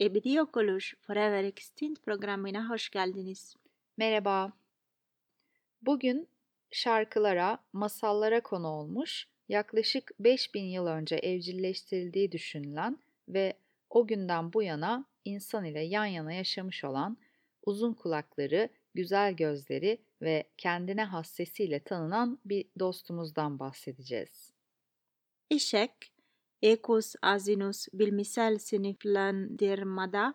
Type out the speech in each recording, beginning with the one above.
Ebedi Okuluş Forever Extinct programına hoş geldiniz. Merhaba. Bugün şarkılara, masallara konu olmuş, yaklaşık 5000 yıl önce evcilleştirildiği düşünülen ve o günden bu yana insan ile yan yana yaşamış olan uzun kulakları, güzel gözleri ve kendine has sesiyle tanınan bir dostumuzdan bahsedeceğiz. Eşek, Equus asinus bilmisel sınıflandırmada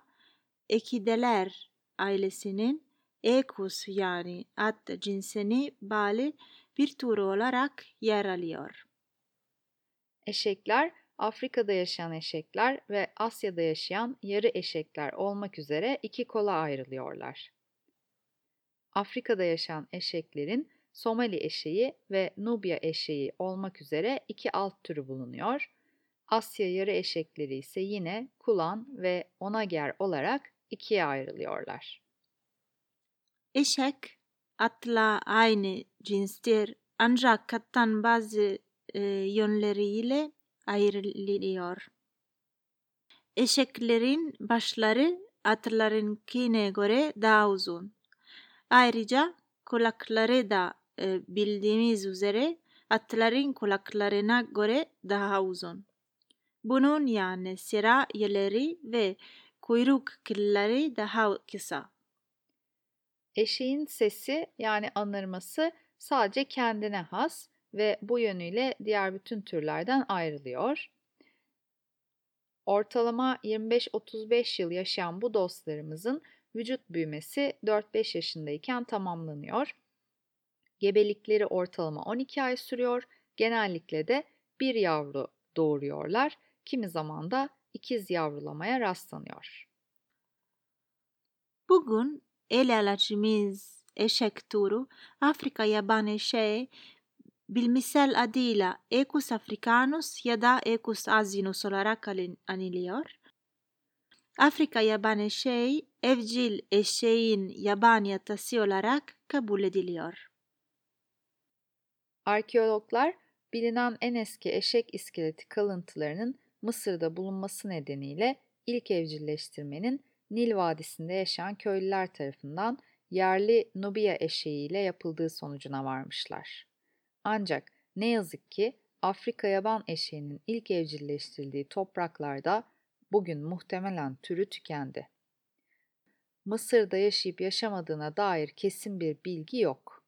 ekideler ailesinin Equus yani at cinsine bağlı bir tür olarak yer alıyor. Eşekler, Afrika'da yaşayan eşekler ve Asya'da yaşayan yarı eşekler olmak üzere iki kola ayrılıyorlar. Afrika'da yaşayan eşeklerin Somali eşeği ve Nubya eşeği olmak üzere iki alt türü bulunuyor. Asya yarı eşekleri ise yine Kulan ve Onager olarak ikiye ayrılıyorlar. Eşek, atla aynı cinstir ancak kattan bazı e, yönleriyle ayrılıyor. Eşeklerin başları atlarınkine göre daha uzun. Ayrıca kulakları da e, bildiğimiz üzere atların kulaklarına göre daha uzun. Bunun yani sıra yerleri ve kuyruk kılları daha kısa. Eşeğin sesi yani anırması sadece kendine has ve bu yönüyle diğer bütün türlerden ayrılıyor. Ortalama 25-35 yıl yaşayan bu dostlarımızın vücut büyümesi 4-5 yaşındayken tamamlanıyor. Gebelikleri ortalama 12 ay sürüyor. Genellikle de bir yavru doğuruyorlar. Kimi zaman da ikiz yavrulamaya rastlanıyor. Bugün ele alacağımız eşek turu Afrika yaban eşeği bilmisel adıyla Equus africanus ya da Equus asinus olarak anılıyor. Afrika yaban eşeği evcil eşeğin yaban yatası olarak kabul ediliyor. Arkeologlar bilinen en eski eşek iskeleti kalıntılarının Mısır'da bulunması nedeniyle ilk evcilleştirmenin Nil Vadisi'nde yaşayan köylüler tarafından yerli Nubia eşeğiyle yapıldığı sonucuna varmışlar. Ancak ne yazık ki Afrika yaban eşeğinin ilk evcilleştirildiği topraklarda bugün muhtemelen türü tükendi. Mısır'da yaşayıp yaşamadığına dair kesin bir bilgi yok.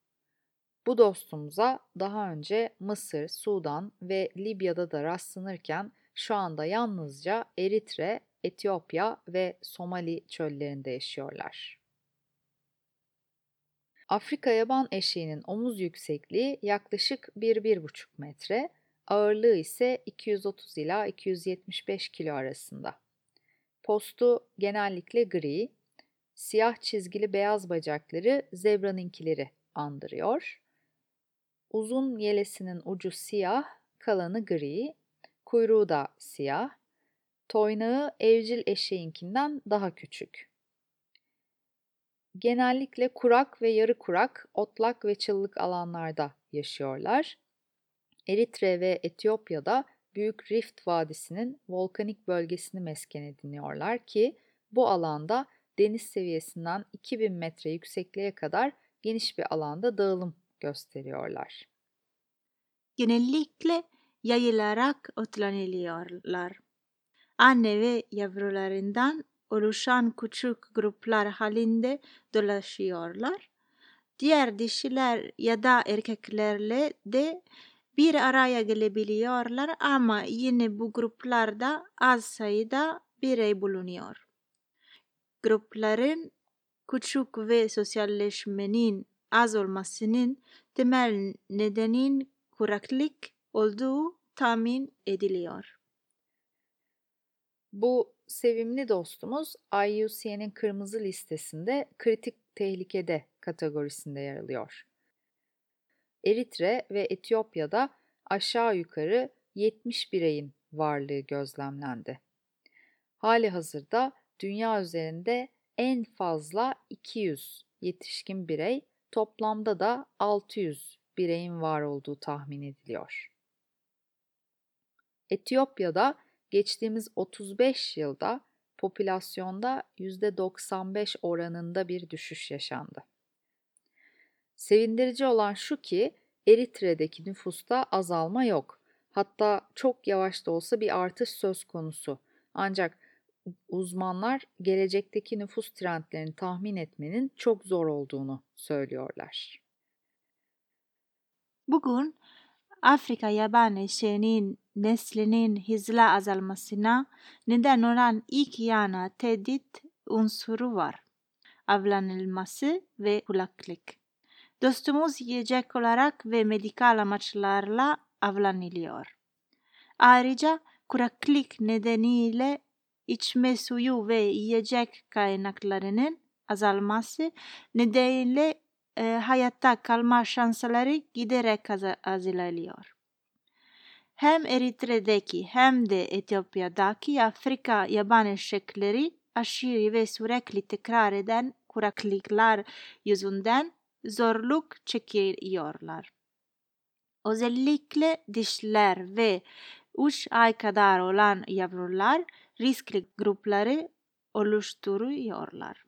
Bu dostumuza daha önce Mısır, Sudan ve Libya'da da rastlanırken şu anda yalnızca Eritre, Etiyopya ve Somali çöllerinde yaşıyorlar. Afrika yaban eşeğinin omuz yüksekliği yaklaşık 1-1,5 metre, ağırlığı ise 230 ila 275 kilo arasında. Postu genellikle gri, siyah çizgili beyaz bacakları zebranınkileri andırıyor. Uzun yelesinin ucu siyah, kalanı gri, kuyruğu da siyah, toynağı evcil eşeğinkinden daha küçük. Genellikle kurak ve yarı kurak, otlak ve çıllık alanlarda yaşıyorlar. Eritre ve Etiyopya'da Büyük Rift Vadisi'nin volkanik bölgesini mesken ediniyorlar ki bu alanda deniz seviyesinden 2000 metre yüksekliğe kadar geniş bir alanda dağılım gösteriyorlar. Genellikle yayılarak otlanıyorlar. Anne ve yavrularından oluşan küçük gruplar halinde dolaşıyorlar. Diğer dişiler ya da erkeklerle de bir araya gelebiliyorlar ama yine bu gruplarda az sayıda birey bulunuyor. Grupların küçük ve sosyalleşmenin az olmasının temel nedenin kuraklık olduğu tahmin ediliyor. Bu sevimli dostumuz IUCN'in kırmızı listesinde kritik tehlikede kategorisinde yer alıyor. Eritre ve Etiyopya'da aşağı yukarı 70 bireyin varlığı gözlemlendi. Hali hazırda dünya üzerinde en fazla 200 yetişkin birey, toplamda da 600 bireyin var olduğu tahmin ediliyor. Etiyopya'da geçtiğimiz 35 yılda popülasyonda %95 oranında bir düşüş yaşandı. Sevindirici olan şu ki Eritre'deki nüfusta azalma yok. Hatta çok yavaş da olsa bir artış söz konusu. Ancak uzmanlar gelecekteki nüfus trendlerini tahmin etmenin çok zor olduğunu söylüyorlar. Bugün Afrika yaban eşeğinin neslinin hızla azalmasına neden olan ilk yana tehdit unsuru var. Avlanılması ve kulaklık. Dostumuz yiyecek olarak ve medikal amaçlarla avlanılıyor. Ayrıca kuraklık nedeniyle içme suyu ve yiyecek kaynaklarının azalması nedeniyle e, hayatta kalma şansları giderek azalıyor. Hem Eritre'deki hem de Etiyopya'daki Afrika yaban eşekleri aşırı ve sürekli tekrar eden kuraklıklar yüzünden zorluk çekiyorlar. Özellikle dişler ve 3 ay kadar olan yavrular riskli grupları oluşturuyorlar.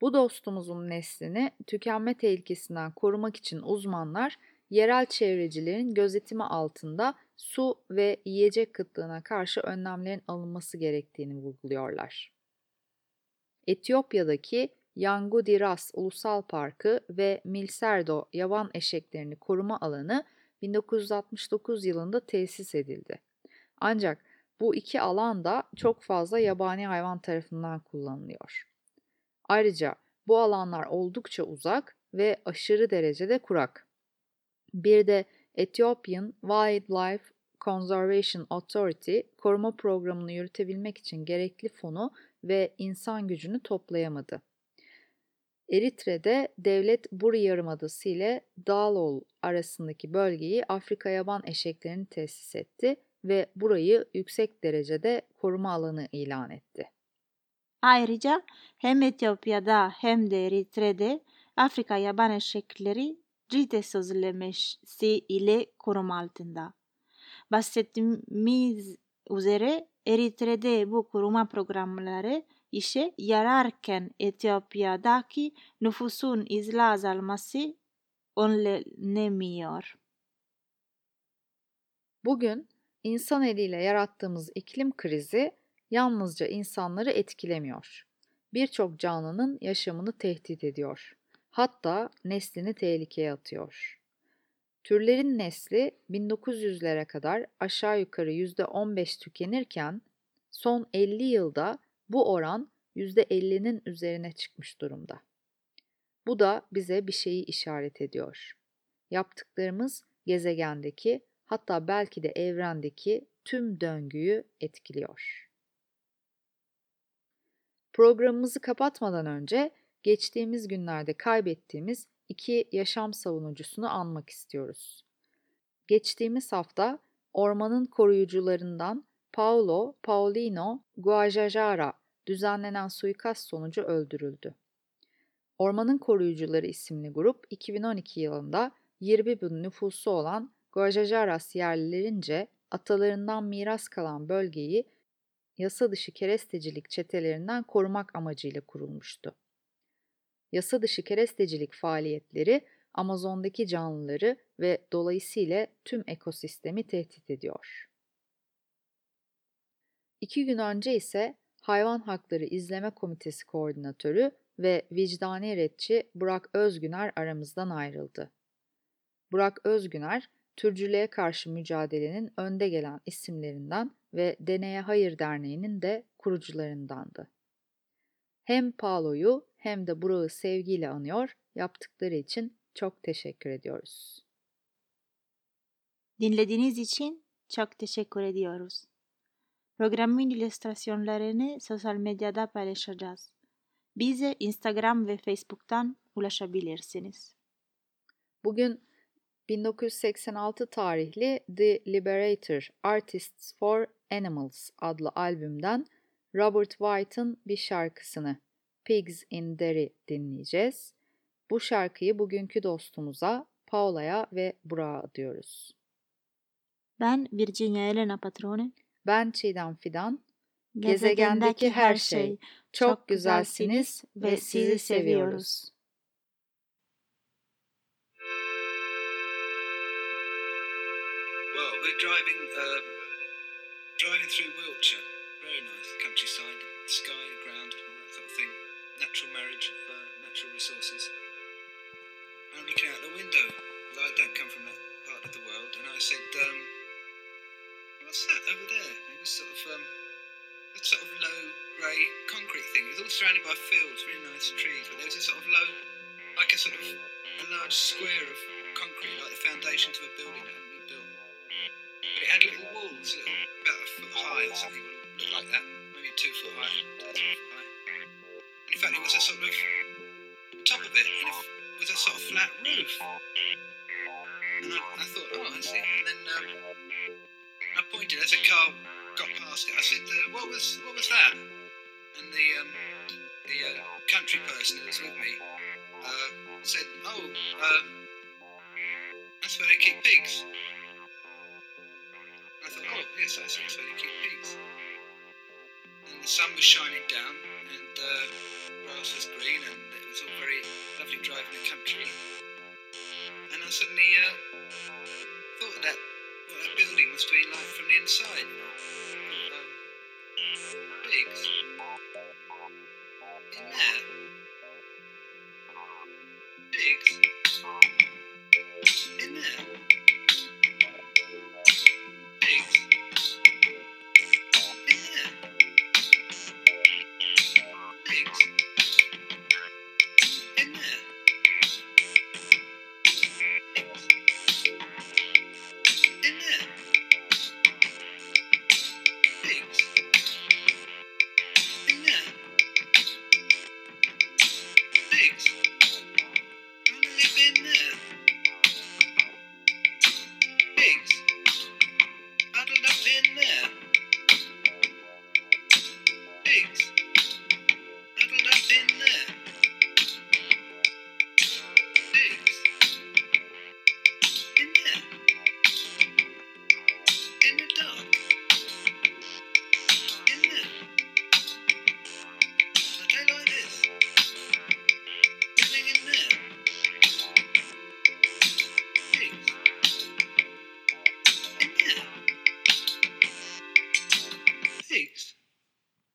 Bu dostumuzun neslini tükenme tehlikesinden korumak için uzmanlar yerel çevrecilerin gözetimi altında su ve yiyecek kıtlığına karşı önlemlerin alınması gerektiğini vurguluyorlar. Etiyopya'daki Yangudi Ras Ulusal Parkı ve Milserdo yaban eşeklerini koruma alanı 1969 yılında tesis edildi. Ancak bu iki alan da çok fazla yabani hayvan tarafından kullanılıyor. Ayrıca bu alanlar oldukça uzak ve aşırı derecede kurak. Bir de Ethiopian Wildlife Conservation Authority koruma programını yürütebilmek için gerekli fonu ve insan gücünü toplayamadı. Eritre'de devlet Buri Yarımadası ile Dağlol arasındaki bölgeyi Afrika yaban eşeklerini tesis etti ve burayı yüksek derecede koruma alanı ilan etti. Ayrıca hem Etiyopya'da hem de Eritre'de Afrika yaban eşekleri CITES sözleşmesi ile koruma altında. Bahsettiğimiz üzere Eritre'de bu koruma programları işe yararken Etiyopya'daki nüfusun izla azalması önlenemiyor. Bugün insan eliyle yarattığımız iklim krizi yalnızca insanları etkilemiyor. Birçok canlının yaşamını tehdit ediyor. Hatta neslini tehlikeye atıyor. Türlerin nesli 1900'lere kadar aşağı yukarı %15 tükenirken son 50 yılda bu oran %50'nin üzerine çıkmış durumda. Bu da bize bir şeyi işaret ediyor. Yaptıklarımız gezegendeki hatta belki de evrendeki tüm döngüyü etkiliyor. Programımızı kapatmadan önce geçtiğimiz günlerde kaybettiğimiz iki yaşam savunucusunu anmak istiyoruz. Geçtiğimiz hafta ormanın koruyucularından Paulo Paulino Guajajara düzenlenen suikast sonucu öldürüldü. Ormanın Koruyucuları isimli grup 2012 yılında 20 bin nüfusu olan Guajajaras yerlilerince atalarından miras kalan bölgeyi yasa dışı kerestecilik çetelerinden korumak amacıyla kurulmuştu. Yasa dışı kerestecilik faaliyetleri Amazon'daki canlıları ve dolayısıyla tüm ekosistemi tehdit ediyor. İki gün önce ise Hayvan Hakları İzleme Komitesi Koordinatörü ve vicdani retçi Burak Özgüner aramızdan ayrıldı. Burak Özgüner, türcülüğe karşı mücadelenin önde gelen isimlerinden ve Deneye Hayır Derneği'nin de kurucularındandı. Hem Paolo'yu hem de Burak'ı sevgiyle anıyor, yaptıkları için çok teşekkür ediyoruz. Dinlediğiniz için çok teşekkür ediyoruz. Programın illüstrasyonlarını sosyal medyada paylaşacağız. Bize Instagram ve Facebook'tan ulaşabilirsiniz. Bugün 1986 tarihli The Liberator Artists for Animals adlı albümden Robert White'ın bir şarkısını Pigs in Derry dinleyeceğiz. Bu şarkıyı bugünkü dostumuza Paula'ya ve Burak'a adıyoruz. Ben Virginia Elena Patrone. Ben Çiğdem Fidan. Gezegendeki her şey çok güzelsiniz ve sizi seviyoruz. Well, we're driving, uh, driving through Wiltshire. Very nice countryside, sky, Natural marriage of uh, natural resources. And I'm looking out the window. I don't come from that part of the world, and I said, um, "What's that over there?" It was sort of um, a sort of low grey concrete thing. It was all surrounded by fields, really nice trees, but there was a sort of low, like a sort of a large square of concrete, like the foundation to a building that hadn't been built. But it had little walls, little, about a foot high or something, would look like that, maybe two foot high, two foot high. In fact, it was a sort of top of it, and it was a sort of flat roof. And I, I thought, oh, I see. And then um, I pointed as a car got past it. I said, uh, "What was what was that?" And the um, the uh, country person who was with me uh, said, "Oh, uh, that's where they keep pigs." I thought, "Oh, yes, that's where they keep pigs." And the sun was shining down, and uh, grass was green, and it was all very lovely driving the country. And I suddenly uh, thought that what that building must be like from the inside.